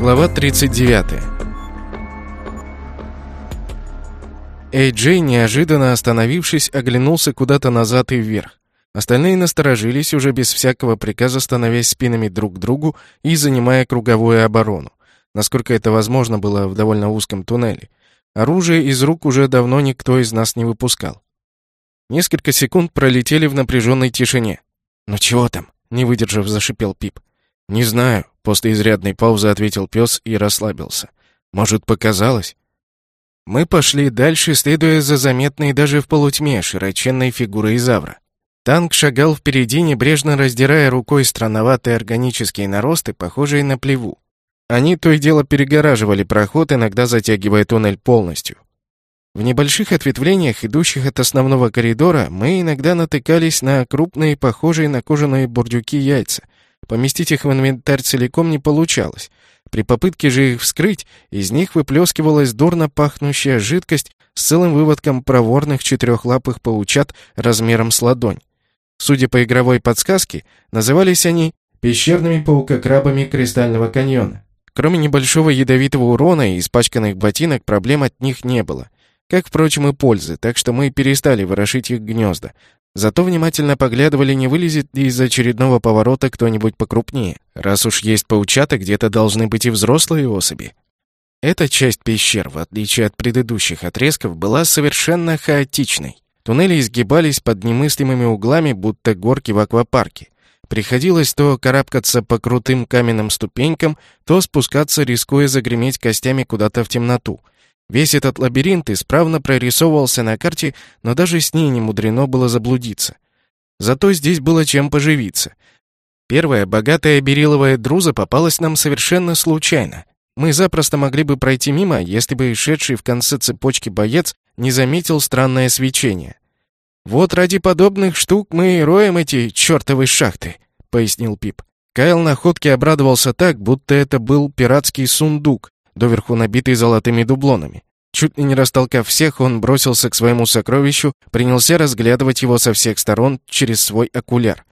Глава 39 Эй-Джей, неожиданно остановившись, оглянулся куда-то назад и вверх. Остальные насторожились, уже без всякого приказа становясь спинами друг к другу и занимая круговую оборону, насколько это возможно было в довольно узком туннеле. Оружие из рук уже давно никто из нас не выпускал. Несколько секунд пролетели в напряженной тишине. «Ну чего там?» — не выдержав, зашипел Пип. «Не знаю», — после изрядной паузы ответил пес и расслабился. «Может, показалось?» Мы пошли дальше, следуя за заметной даже в полутьме широченной фигурой Изавра. Танк шагал впереди, небрежно раздирая рукой странноватые органические наросты, похожие на плеву. Они то и дело перегораживали проход, иногда затягивая туннель полностью. В небольших ответвлениях, идущих от основного коридора, мы иногда натыкались на крупные, похожие на кожаные бурдюки яйца. Поместить их в инвентарь целиком не получалось. При попытке же их вскрыть, из них выплескивалась дурно пахнущая жидкость с целым выводком проворных четырехлапых паучат размером с ладонь. Судя по игровой подсказке, назывались они пещерными паукокрабами Кристального каньона. Кроме небольшого ядовитого урона и испачканных ботинок, проблем от них не было. Как, впрочем, и пользы, так что мы перестали ворошить их гнезда. Зато внимательно поглядывали, не вылезет ли из очередного поворота кто-нибудь покрупнее. Раз уж есть паучата, где-то должны быть и взрослые особи. Эта часть пещер, в отличие от предыдущих отрезков, была совершенно хаотичной. Туннели изгибались под немыслимыми углами, будто горки в аквапарке. Приходилось то карабкаться по крутым каменным ступенькам, то спускаться, рискуя загреметь костями куда-то в темноту. Весь этот лабиринт исправно прорисовывался на карте, но даже с ней не мудрено было заблудиться. Зато здесь было чем поживиться. Первая богатая бериловая друза попалась нам совершенно случайно. Мы запросто могли бы пройти мимо, если бы шедший в конце цепочки боец не заметил странное свечение. «Вот ради подобных штук мы и роем эти чертовы шахты», — пояснил Пип. Кайл находке обрадовался так, будто это был пиратский сундук, доверху набитый золотыми дублонами. Чуть ли не растолкав всех, он бросился к своему сокровищу, принялся разглядывать его со всех сторон через свой окуляр.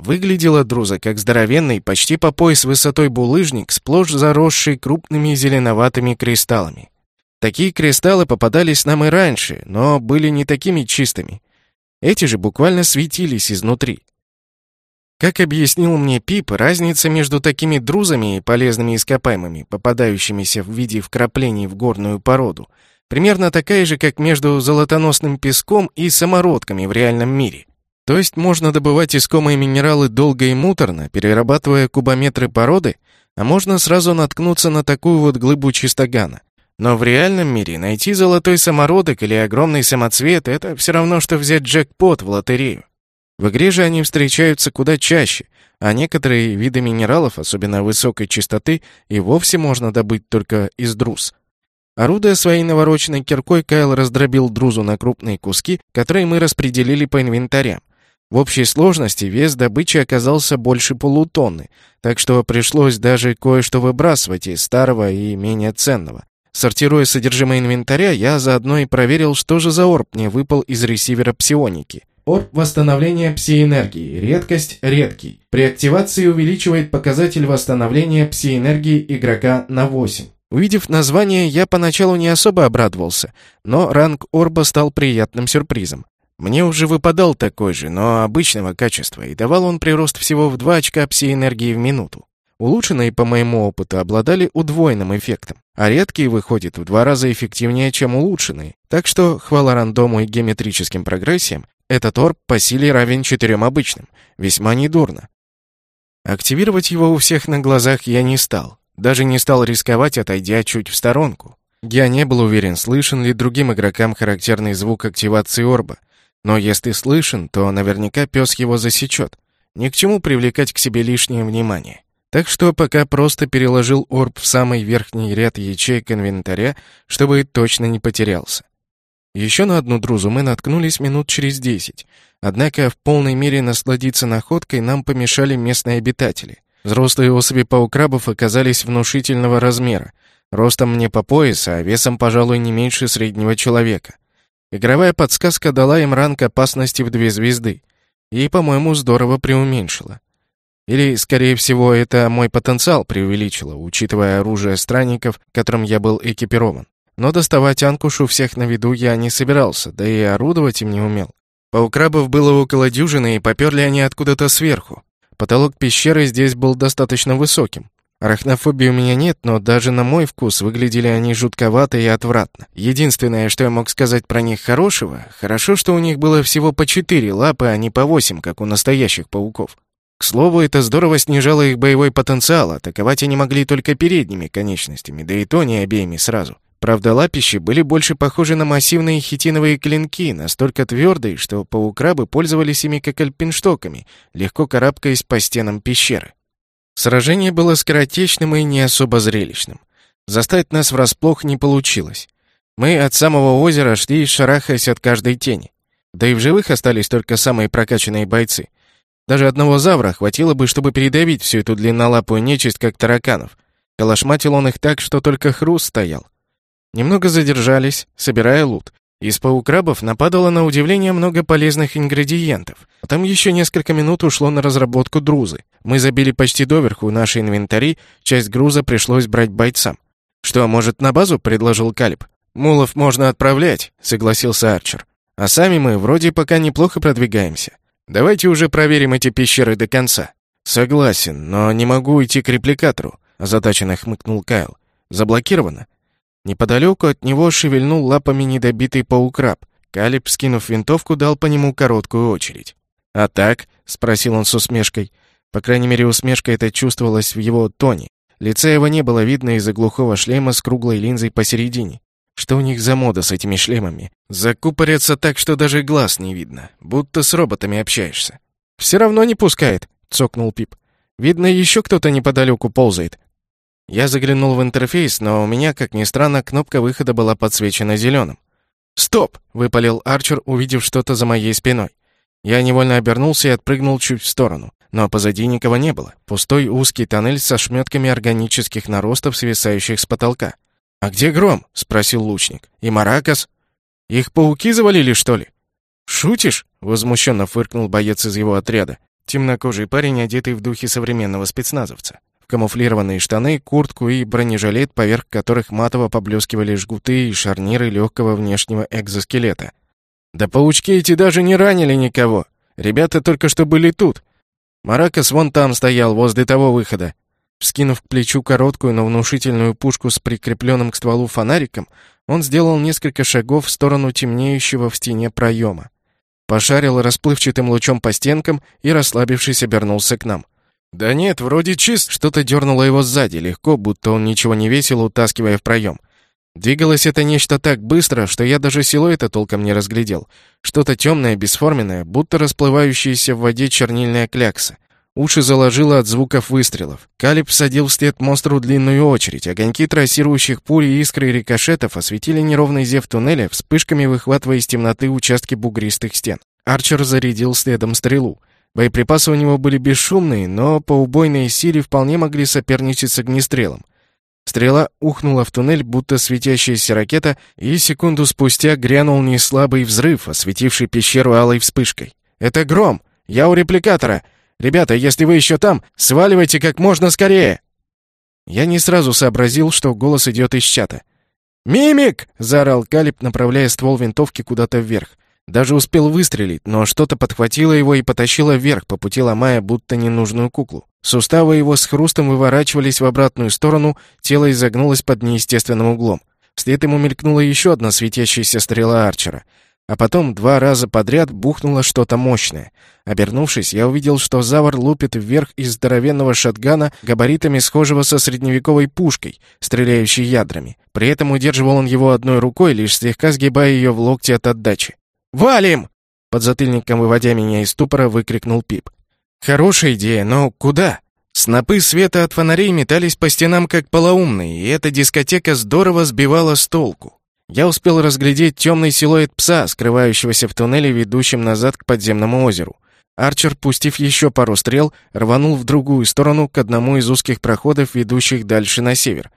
Выглядела друза как здоровенный, почти по пояс высотой булыжник, сплошь заросший крупными зеленоватыми кристаллами. Такие кристаллы попадались нам и раньше, но были не такими чистыми. Эти же буквально светились изнутри. Как объяснил мне Пип, разница между такими друзами и полезными ископаемыми, попадающимися в виде вкраплений в горную породу, примерно такая же, как между золотоносным песком и самородками в реальном мире. То есть можно добывать искомые минералы долго и муторно, перерабатывая кубометры породы, а можно сразу наткнуться на такую вот глыбу чистогана. Но в реальном мире найти золотой самородок или огромный самоцвет — это все равно, что взять джекпот в лотерею. В игре же они встречаются куда чаще, а некоторые виды минералов, особенно высокой чистоты, и вовсе можно добыть только из друз. Орудуя своей навороченной киркой, Кайл раздробил друзу на крупные куски, которые мы распределили по инвентарям. В общей сложности вес добычи оказался больше полутонны, так что пришлось даже кое-что выбрасывать из старого и менее ценного. Сортируя содержимое инвентаря, я заодно и проверил, что же за орб мне выпал из ресивера псионики. Орб восстановления пси-энергии. Редкость редкий. При активации увеличивает показатель восстановления пси-энергии игрока на 8. Увидев название, я поначалу не особо обрадовался, но ранг орба стал приятным сюрпризом. Мне уже выпадал такой же, но обычного качества, и давал он прирост всего в 2 очка пси-энергии в минуту. Улучшенные, по моему опыту, обладали удвоенным эффектом, а редкие выходят в два раза эффективнее, чем улучшенные. Так что, хвала рандому и геометрическим прогрессиям, этот орб по силе равен четырем обычным. Весьма недурно. Активировать его у всех на глазах я не стал. Даже не стал рисковать, отойдя чуть в сторонку. Я не был уверен, слышен ли другим игрокам характерный звук активации орба. Но если слышен, то наверняка пес его засечет. Ни к чему привлекать к себе лишнее внимание. Так что пока просто переложил орб в самый верхний ряд ячеек инвентаря, чтобы точно не потерялся. Еще на одну друзу мы наткнулись минут через десять. Однако в полной мере насладиться находкой нам помешали местные обитатели. Взрослые особи паукрабов оказались внушительного размера. Ростом мне по пояс, а весом, пожалуй, не меньше среднего человека. Игровая подсказка дала им ранг опасности в две звезды. И, по-моему, здорово преуменьшила. Или, скорее всего, это мой потенциал преувеличило, учитывая оружие странников, которым я был экипирован. Но доставать Анкушу всех на виду я не собирался, да и орудовать им не умел. Паукрабов было около дюжины, и поперли они откуда-то сверху. Потолок пещеры здесь был достаточно высоким. Арахнофобии у меня нет, но даже на мой вкус выглядели они жутковато и отвратно. Единственное, что я мог сказать про них хорошего, хорошо, что у них было всего по четыре лапы, а не по восемь, как у настоящих пауков. К слову, это здорово снижало их боевой потенциал, атаковать они могли только передними конечностями, да и то не обеими сразу. Правда, лапищи были больше похожи на массивные хитиновые клинки, настолько твердые, что паукрабы пользовались ими как альпинштоками, легко карабкаясь по стенам пещеры. Сражение было скоротечным и не особо зрелищным. Застать нас врасплох не получилось. Мы от самого озера шли, шарахаясь от каждой тени. Да и в живых остались только самые прокачанные бойцы — даже одного завра хватило бы, чтобы передавить всю эту длиннолапую нечисть, как тараканов. Калашматил он их так, что только хруст стоял. Немного задержались, собирая лут. Из паукрабов нападало на удивление много полезных ингредиентов. Потом еще несколько минут ушло на разработку друзы. Мы забили почти доверху наши инвентари, часть груза пришлось брать бойцам. «Что, может, на базу?» — предложил Калиб. «Мулов можно отправлять», — согласился Арчер. «А сами мы вроде пока неплохо продвигаемся. Давайте уже проверим эти пещеры до конца. Согласен, но не могу идти к репликатору, озадаченно хмыкнул Кайл. Заблокировано. Неподалеку от него шевельнул лапами недобитый паукраб. Калиб, скинув винтовку, дал по нему короткую очередь. «А так?» — спросил он с усмешкой. По крайней мере, усмешка эта чувствовалась в его тоне. Лица его не было видно из-за глухого шлема с круглой линзой посередине. Что у них за мода с этими шлемами? Закупорятся так, что даже глаз не видно, будто с роботами общаешься. «Все равно не пускает», — цокнул Пип. «Видно, еще кто-то неподалеку ползает». Я заглянул в интерфейс, но у меня, как ни странно, кнопка выхода была подсвечена зеленым. «Стоп!» — выпалил Арчер, увидев что-то за моей спиной. Я невольно обернулся и отпрыгнул чуть в сторону. Но позади никого не было. Пустой узкий тоннель со шметками органических наростов, свисающих с потолка. «А где Гром?» — спросил лучник. «И Маракас? Их пауки завалили, что ли?» «Шутишь?» — возмущенно фыркнул боец из его отряда. Темнокожий парень, одетый в духе современного спецназовца. Камуфлированные штаны, куртку и бронежилет, поверх которых матово поблескивали жгуты и шарниры легкого внешнего экзоскелета. «Да паучки эти даже не ранили никого. Ребята только что были тут. Маракас вон там стоял, возле того выхода. Вскинув к плечу короткую, но внушительную пушку с прикрепленным к стволу фонариком, он сделал несколько шагов в сторону темнеющего в стене проема. Пошарил расплывчатым лучом по стенкам и, расслабившись, обернулся к нам. «Да нет, вроде чист...» Что-то дернуло его сзади, легко, будто он ничего не весил, утаскивая в проем. Двигалось это нечто так быстро, что я даже силуэта толком не разглядел. Что-то темное, бесформенное, будто расплывающаяся в воде чернильная клякса. Уши заложило от звуков выстрелов. Калиб всадил вслед монстру длинную очередь. Огоньки трассирующих пуль и искры рикошетов осветили неровный зев туннеля, вспышками выхватывая из темноты участки бугристых стен. Арчер зарядил следом стрелу. Боеприпасы у него были бесшумные, но по убойной силе вполне могли соперничать с огнестрелом. Стрела ухнула в туннель, будто светящаяся ракета, и секунду спустя грянул неслабый взрыв, осветивший пещеру алой вспышкой. «Это гром! Я у репликатора! Ребята, если вы еще там, сваливайте как можно скорее!» Я не сразу сообразил, что голос идет из чата. «Мимик!» — заорал Калиб, направляя ствол винтовки куда-то вверх. Даже успел выстрелить, но что-то подхватило его и потащило вверх, по пути ломая будто ненужную куклу. Суставы его с хрустом выворачивались в обратную сторону, тело изогнулось под неестественным углом. Вслед ему мелькнула еще одна светящаяся стрела Арчера — а потом два раза подряд бухнуло что-то мощное. Обернувшись, я увидел, что Завар лупит вверх из здоровенного шатгана габаритами схожего со средневековой пушкой, стреляющей ядрами. При этом удерживал он его одной рукой, лишь слегка сгибая ее в локте от отдачи. «Валим!» Под затыльником, выводя меня из ступора, выкрикнул Пип. «Хорошая идея, но куда?» Снопы света от фонарей метались по стенам как полоумные, и эта дискотека здорово сбивала с толку. Я успел разглядеть темный силуэт пса, скрывающегося в туннеле, ведущем назад к подземному озеру. Арчер, пустив еще пару стрел, рванул в другую сторону к одному из узких проходов, ведущих дальше на север.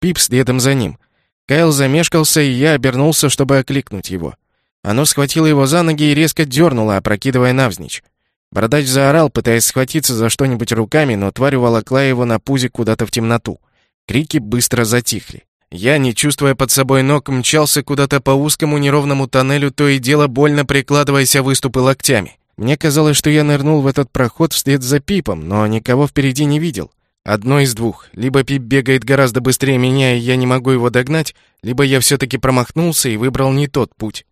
Пип следом за ним. Кайл замешкался, и я обернулся, чтобы окликнуть его. Оно схватило его за ноги и резко дернуло, опрокидывая навзничь. Бородач заорал, пытаясь схватиться за что-нибудь руками, но тварь уволокла его на пузе куда-то в темноту. Крики быстро затихли. Я, не чувствуя под собой ног, мчался куда-то по узкому неровному тоннелю, то и дело больно прикладываясь о выступы локтями. Мне казалось, что я нырнул в этот проход вслед за Пипом, но никого впереди не видел. Одно из двух. Либо Пип бегает гораздо быстрее меня, и я не могу его догнать, либо я все-таки промахнулся и выбрал не тот путь.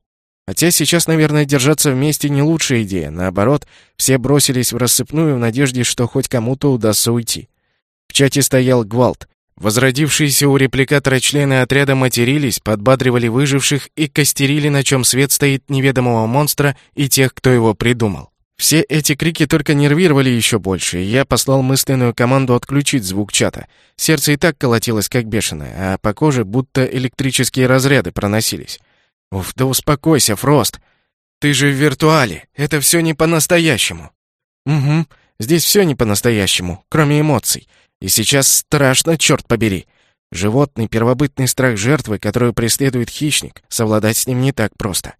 Хотя сейчас, наверное, держаться вместе не лучшая идея. Наоборот, все бросились в рассыпную в надежде, что хоть кому-то удастся уйти. В чате стоял гвалт. Возродившиеся у репликатора члены отряда матерились, подбадривали выживших и костерили, на чем свет стоит неведомого монстра и тех, кто его придумал. Все эти крики только нервировали еще больше, и я послал мысленную команду отключить звук чата. Сердце и так колотилось, как бешеное, а по коже будто электрические разряды проносились. «Уф, да успокойся, Фрост! Ты же в виртуале, это все не по-настоящему!» «Угу, здесь все не по-настоящему, кроме эмоций. И сейчас страшно, черт побери. Животный, первобытный страх жертвы, которую преследует хищник, совладать с ним не так просто.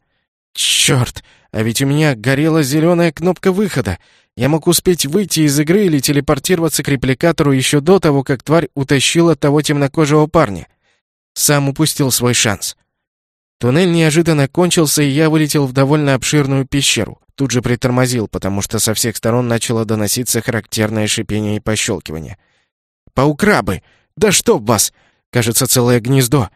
Черт, а ведь у меня горела зеленая кнопка выхода. Я мог успеть выйти из игры или телепортироваться к репликатору еще до того, как тварь утащила того темнокожего парня. Сам упустил свой шанс. Туннель неожиданно кончился, и я вылетел в довольно обширную пещеру. Тут же притормозил, потому что со всех сторон начало доноситься характерное шипение и пощелкивание. Паукрабы! Да чтоб вас! Кажется, целое гнездо.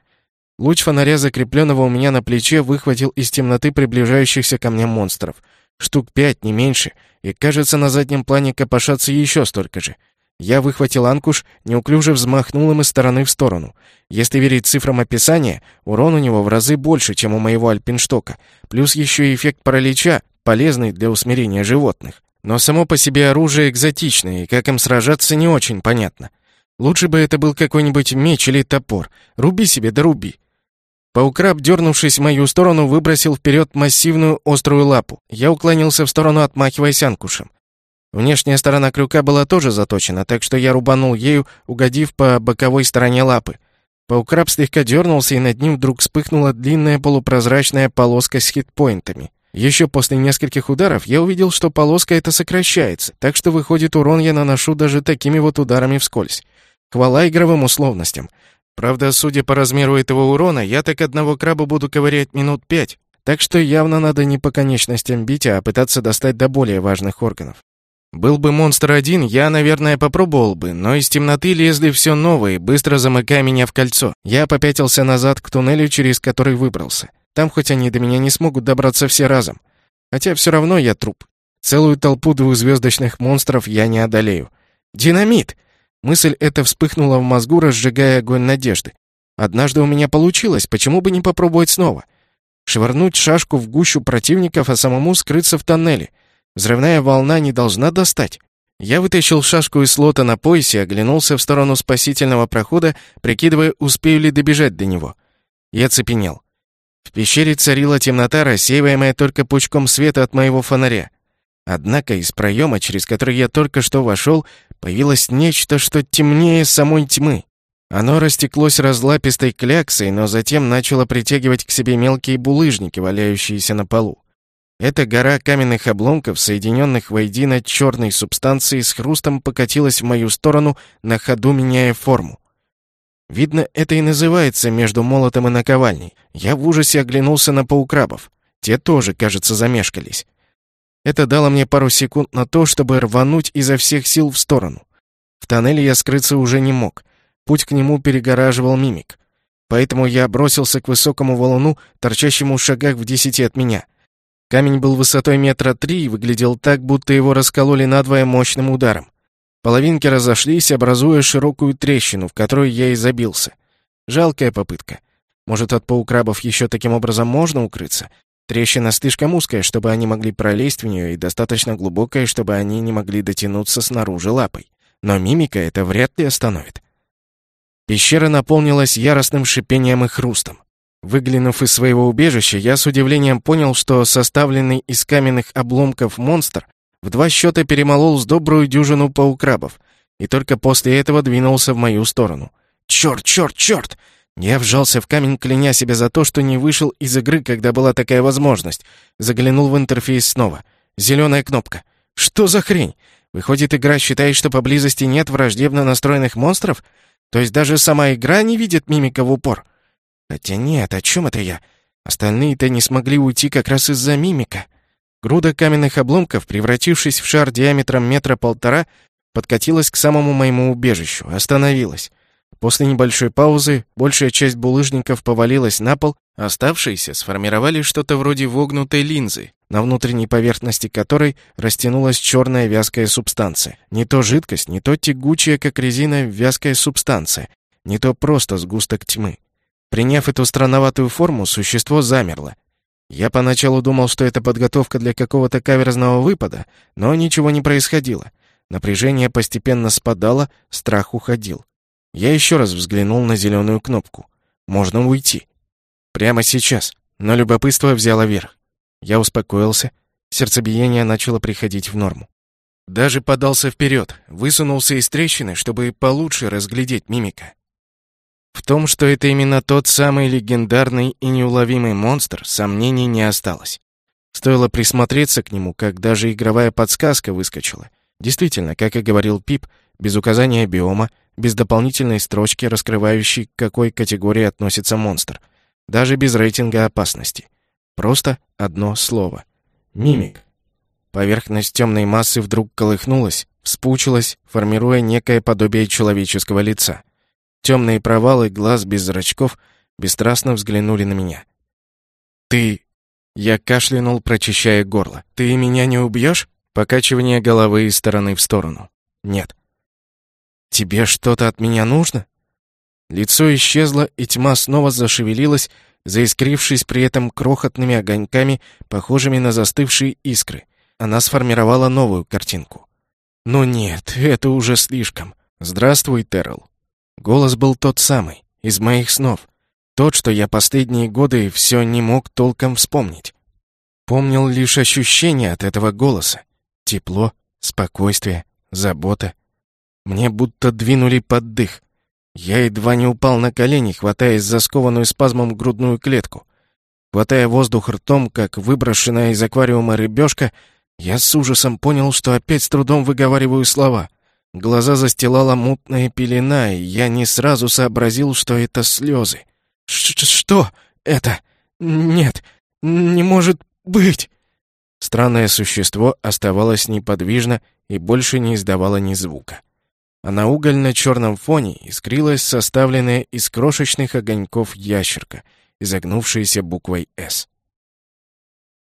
Луч фонаря, закрепленного у меня на плече, выхватил из темноты приближающихся ко мне монстров. Штук пять, не меньше, и, кажется, на заднем плане копошатся еще столько же. Я выхватил анкуш, неуклюже взмахнул им из стороны в сторону. Если верить цифрам описания, урон у него в разы больше, чем у моего альпинштока. Плюс еще и эффект паралича, полезный для усмирения животных. Но само по себе оружие экзотичное, и как им сражаться не очень понятно. Лучше бы это был какой-нибудь меч или топор. Руби себе да руби. Паукраб, дернувшись в мою сторону, выбросил вперед массивную острую лапу. Я уклонился в сторону, отмахиваясь анкушем. Внешняя сторона крюка была тоже заточена, так что я рубанул ею, угодив по боковой стороне лапы. Паукраб слегка дернулся, и над ним вдруг вспыхнула длинная полупрозрачная полоска с хитпоинтами. Еще после нескольких ударов я увидел, что полоска эта сокращается, так что, выходит, урон я наношу даже такими вот ударами вскользь. Хвала игровым условностям. Правда, судя по размеру этого урона, я так одного краба буду ковырять минут пять, так что явно надо не по конечностям бить, а пытаться достать до более важных органов. Был бы монстр один, я, наверное, попробовал бы, но из темноты лезли все новые, быстро замыкая меня в кольцо. Я попятился назад к туннелю, через который выбрался. Там хоть они до меня не смогут добраться все разом. Хотя все равно я труп. Целую толпу двухзвездочных монстров я не одолею. Динамит! Мысль эта вспыхнула в мозгу, разжигая огонь надежды. Однажды у меня получилось, почему бы не попробовать снова? Швырнуть шашку в гущу противников, а самому скрыться в тоннеле. Взрывная волна не должна достать. Я вытащил шашку из слота на поясе, оглянулся в сторону спасительного прохода, прикидывая, успею ли добежать до него. Я цепенел. В пещере царила темнота, рассеиваемая только пучком света от моего фонаря. Однако из проема, через который я только что вошел, появилось нечто, что темнее самой тьмы. Оно растеклось разлапистой кляксой, но затем начало притягивать к себе мелкие булыжники, валяющиеся на полу. Эта гора каменных обломков, соединенных воедино черной субстанцией, с хрустом покатилась в мою сторону, на ходу меняя форму. Видно, это и называется между молотом и наковальней. Я в ужасе оглянулся на паукрабов. Те тоже, кажется, замешкались. Это дало мне пару секунд на то, чтобы рвануть изо всех сил в сторону. В тоннеле я скрыться уже не мог. Путь к нему перегораживал мимик. Поэтому я бросился к высокому валуну, торчащему в шагах в десяти от меня. Камень был высотой метра три и выглядел так, будто его раскололи надвое мощным ударом. Половинки разошлись, образуя широкую трещину, в которую я и забился. Жалкая попытка. Может, от паукрабов еще таким образом можно укрыться, Трещина слишком узкая, чтобы они могли пролезть в нее, и достаточно глубокая, чтобы они не могли дотянуться снаружи лапой. Но мимика это вряд ли остановит. Пещера наполнилась яростным шипением и хрустом. Выглянув из своего убежища, я с удивлением понял, что составленный из каменных обломков монстр в два счета перемолол с добрую дюжину паукрабов, и только после этого двинулся в мою сторону. «Черт, черт, черт!» Я вжался в камень, кляня себя за то, что не вышел из игры, когда была такая возможность. Заглянул в интерфейс снова. Зеленая кнопка. Что за хрень? Выходит, игра считает, что поблизости нет враждебно настроенных монстров? То есть даже сама игра не видит мимика в упор? Хотя нет, о чем это я? Остальные-то не смогли уйти как раз из-за мимика. Груда каменных обломков, превратившись в шар диаметром метра полтора, подкатилась к самому моему убежищу, остановилась. После небольшой паузы большая часть булыжников повалилась на пол, оставшиеся сформировали что-то вроде вогнутой линзы, на внутренней поверхности которой растянулась черная вязкая субстанция. Не то жидкость, не то тягучая, как резина, вязкая субстанция, не то просто сгусток тьмы. Приняв эту странноватую форму, существо замерло. Я поначалу думал, что это подготовка для какого-то каверзного выпада, но ничего не происходило. Напряжение постепенно спадало, страх уходил. Я еще раз взглянул на зеленую кнопку. Можно уйти. Прямо сейчас. Но любопытство взяло верх. Я успокоился. Сердцебиение начало приходить в норму. Даже подался вперед, высунулся из трещины, чтобы получше разглядеть мимика. В том, что это именно тот самый легендарный и неуловимый монстр, сомнений не осталось. Стоило присмотреться к нему, как даже игровая подсказка выскочила. Действительно, как и говорил Пип, без указания биома, без дополнительной строчки, раскрывающей, к какой категории относится монстр, даже без рейтинга опасности. Просто одно слово. Мимик. Поверхность темной массы вдруг колыхнулась, вспучилась, формируя некое подобие человеческого лица. Темные провалы глаз без зрачков бесстрастно взглянули на меня. «Ты...» Я кашлянул, прочищая горло. «Ты меня не убьешь?» Покачивание головы из стороны в сторону. «Нет». «Тебе что-то от меня нужно?» Лицо исчезло, и тьма снова зашевелилась, заискрившись при этом крохотными огоньками, похожими на застывшие искры. Она сформировала новую картинку. «Ну нет, это уже слишком. Здравствуй, Террell». Голос был тот самый, из моих снов. Тот, что я последние годы все не мог толком вспомнить. Помнил лишь ощущение от этого голоса. Тепло, спокойствие, забота. Мне будто двинули под дых. Я едва не упал на колени, хватаясь за скованную спазмом грудную клетку. Хватая воздух ртом, как выброшенная из аквариума рыбешка, я с ужасом понял, что опять с трудом выговариваю слова. Глаза застилала мутная пелена, и я не сразу сообразил, что это слезы. Ш «Что это? Нет, не может быть!» Странное существо оставалось неподвижно и больше не издавало ни звука а на угольно-черном фоне искрилась составленная из крошечных огоньков ящерка, изогнувшаяся буквой «С».